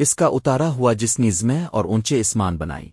اس کا اتارا ہوا جس نظمیں اور اونچے اسمان بنائی۔